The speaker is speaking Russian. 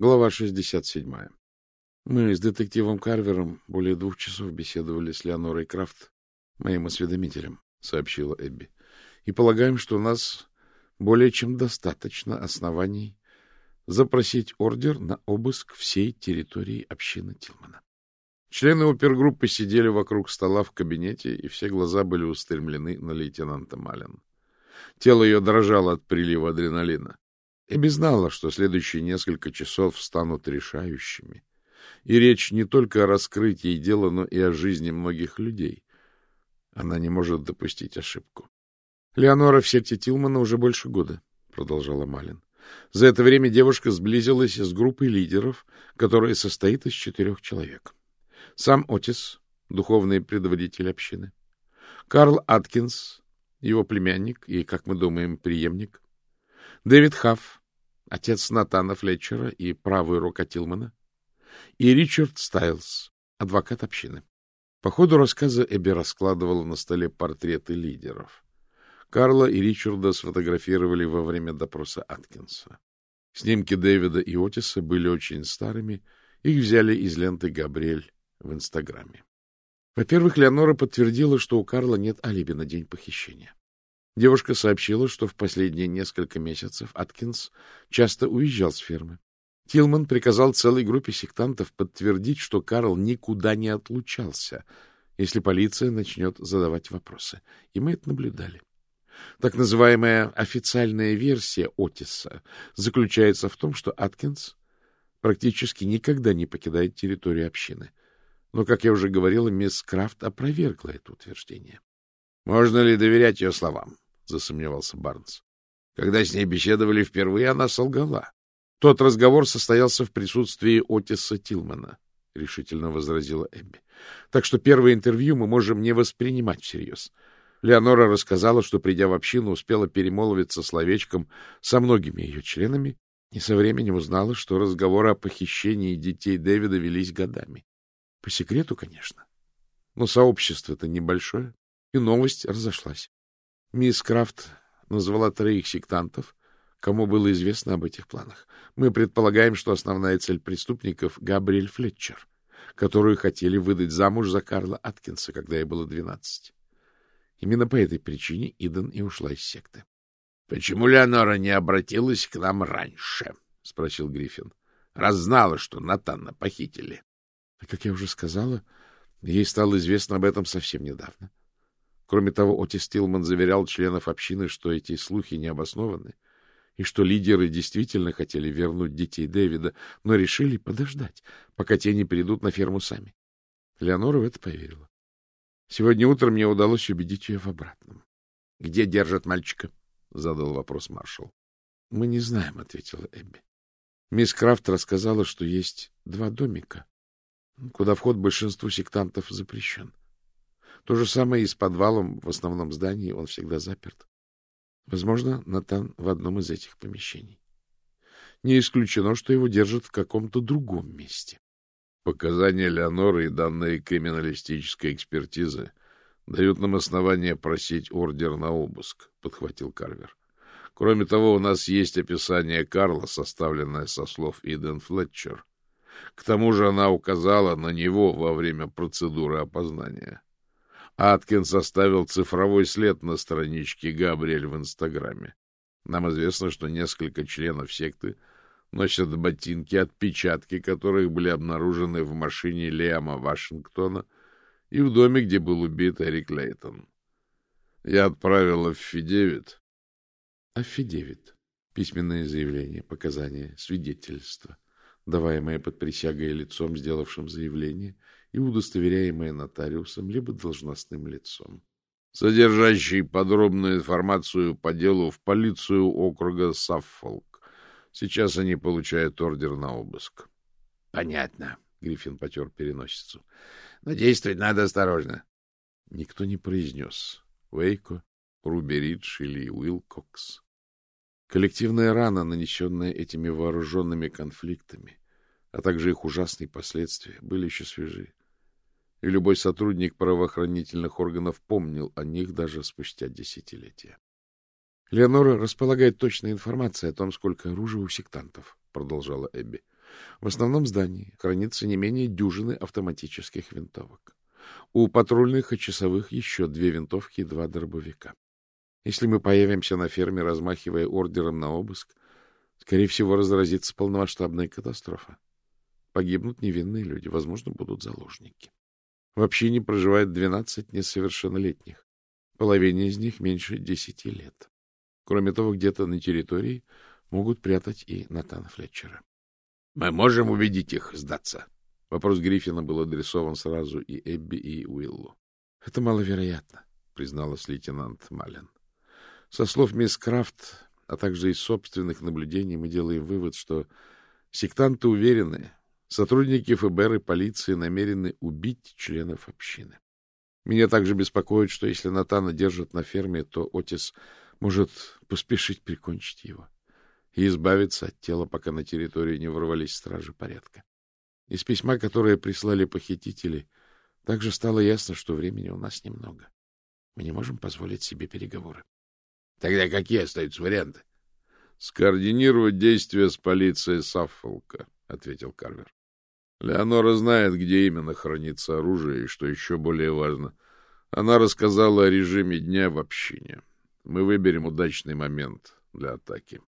Глава 67. Мы с детективом Карвером более двух часов беседовали с Леонорой Крафт, моим осведомителем, — сообщила Эбби, — и полагаем, что у нас более чем достаточно оснований запросить ордер на обыск всей территории общины Тилмана. Члены опергруппы сидели вокруг стола в кабинете, и все глаза были устремлены на лейтенанта Малин. Тело ее дрожало от прилива адреналина. Эбби знала, что следующие несколько часов станут решающими. И речь не только о раскрытии дела, но и о жизни многих людей. Она не может допустить ошибку. — Леонора в секте Тилмана уже больше года, — продолжала Малин. За это время девушка сблизилась с группой лидеров, которая состоит из четырех человек. Сам Отис, духовный предводитель общины, Карл Аткинс, его племянник и, как мы думаем, преемник, Дэвид Хафф, отец Натана Флетчера и правый рука Тилмана, и Ричард Стайлс, адвокат общины. По ходу рассказа Эбби раскладывала на столе портреты лидеров. Карла и Ричарда сфотографировали во время допроса Аткинса. Снимки Дэвида и Отиса были очень старыми, их взяли из ленты Габриэль в Инстаграме. Во-первых, Леонора подтвердила, что у Карла нет алиби на день похищения. Девушка сообщила, что в последние несколько месяцев Аткинс часто уезжал с фермы. Тилман приказал целой группе сектантов подтвердить, что Карл никуда не отлучался, если полиция начнет задавать вопросы. И мы это наблюдали. Так называемая официальная версия Отиса заключается в том, что Аткинс практически никогда не покидает территорию общины. Но, как я уже говорила, мисс Крафт опровергла это утверждение. Можно ли доверять ее словам? Засомневался Барнс. Когда с ней беседовали впервые, она солгала. Тот разговор состоялся в присутствии Отиса Тилмана, решительно возразила Эбби. Так что первое интервью мы можем не воспринимать всерьез. Леонора рассказала, что, придя в общину, успела перемолвиться словечком со многими ее членами и со временем узнала, что разговоры о похищении детей Дэвида велись годами. По секрету, конечно. Но сообщество-то небольшое, и новость разошлась. Мисс Крафт назвала троих сектантов, кому было известно об этих планах. Мы предполагаем, что основная цель преступников — Габриэль Флетчер, которую хотели выдать замуж за Карла Аткинса, когда ей было двенадцать. Именно по этой причине Иден и ушла из секты. — Почему Леонора не обратилась к нам раньше? — спросил Гриффин. — Раз знала, что Натана похитили. — Как я уже сказала, ей стало известно об этом совсем недавно. Кроме того, Отис Тилман заверял членов общины, что эти слухи не обоснованы, и что лидеры действительно хотели вернуть детей Дэвида, но решили подождать, пока те не придут на ферму сами. Леонора в это поверила. Сегодня утром мне удалось убедить ее в обратном. — Где держат мальчика? — задал вопрос маршал. — Мы не знаем, — ответила Эбби. Мисс Крафт рассказала, что есть два домика, куда вход большинству сектантов запрещен. То же самое и с подвалом в основном здании, он всегда заперт. Возможно, Натан в одном из этих помещений. Не исключено, что его держат в каком-то другом месте. Показания Леоноры и данные криминалистической экспертизы дают нам основание просить ордер на обыск, — подхватил Карвер. Кроме того, у нас есть описание Карла, составленное со слов Иден Флетчер. К тому же она указала на него во время процедуры опознания. Аткинс оставил цифровой след на страничке Габриэль в Инстаграме. Нам известно, что несколько членов секты носят ботинки, отпечатки которых были обнаружены в машине Лиама Вашингтона и в доме, где был убит Эрик Лейтон. Я отправил аффидевит. Аффидевит. Письменное заявление, показания, свидетельство, даваемое под присягой лицом, сделавшим заявление — и удостоверяемое нотариусом либо должностным лицом, содержащий подробную информацию по делу в полицию округа Саффолк. Сейчас они получают ордер на обыск. — Понятно, — Гриффин потер переносицу. — Но действовать надо осторожно. Никто не произнес. Вейко, Руберидж или Уилкокс. Коллективная рана, нанесенная этими вооруженными конфликтами, а также их ужасные последствия, были еще свежи и любой сотрудник правоохранительных органов помнил о них даже спустя десятилетия. Леонора располагает точной информацией о том, сколько оружия у сектантов, продолжала Эбби. В основном здании хранится не менее дюжины автоматических винтовок. У патрульных и часовых еще две винтовки и два дробовика. Если мы появимся на ферме, размахивая ордером на обыск, скорее всего, разразится полномасштабная катастрофа. Погибнут невинные люди, возможно, будут заложники. В общине проживает 12 несовершеннолетних. Половине из них меньше 10 лет. Кроме того, где-то на территории могут прятать и Натана Флетчера. — Мы можем убедить их сдаться? Вопрос Гриффина был адресован сразу и Эбби, и Уиллу. — Это маловероятно, — призналась лейтенант Маллен. Со слов мисс Крафт, а также из собственных наблюдений, мы делаем вывод, что сектанты уверены, Сотрудники ФБР и полиции намерены убить членов общины. Меня также беспокоит, что если Натана держат на ферме, то Отис может поспешить прикончить его и избавиться от тела, пока на территорию не ворвались стражи порядка. Из письма, которое прислали похитители, также стало ясно, что времени у нас немного. Мы не можем позволить себе переговоры. Тогда какие остаются варианты? — Скоординировать действия с полицией Саффолка, — ответил Карвер. Леонора знает, где именно хранится оружие, и, что еще более важно, она рассказала о режиме дня в общине. Мы выберем удачный момент для атаки.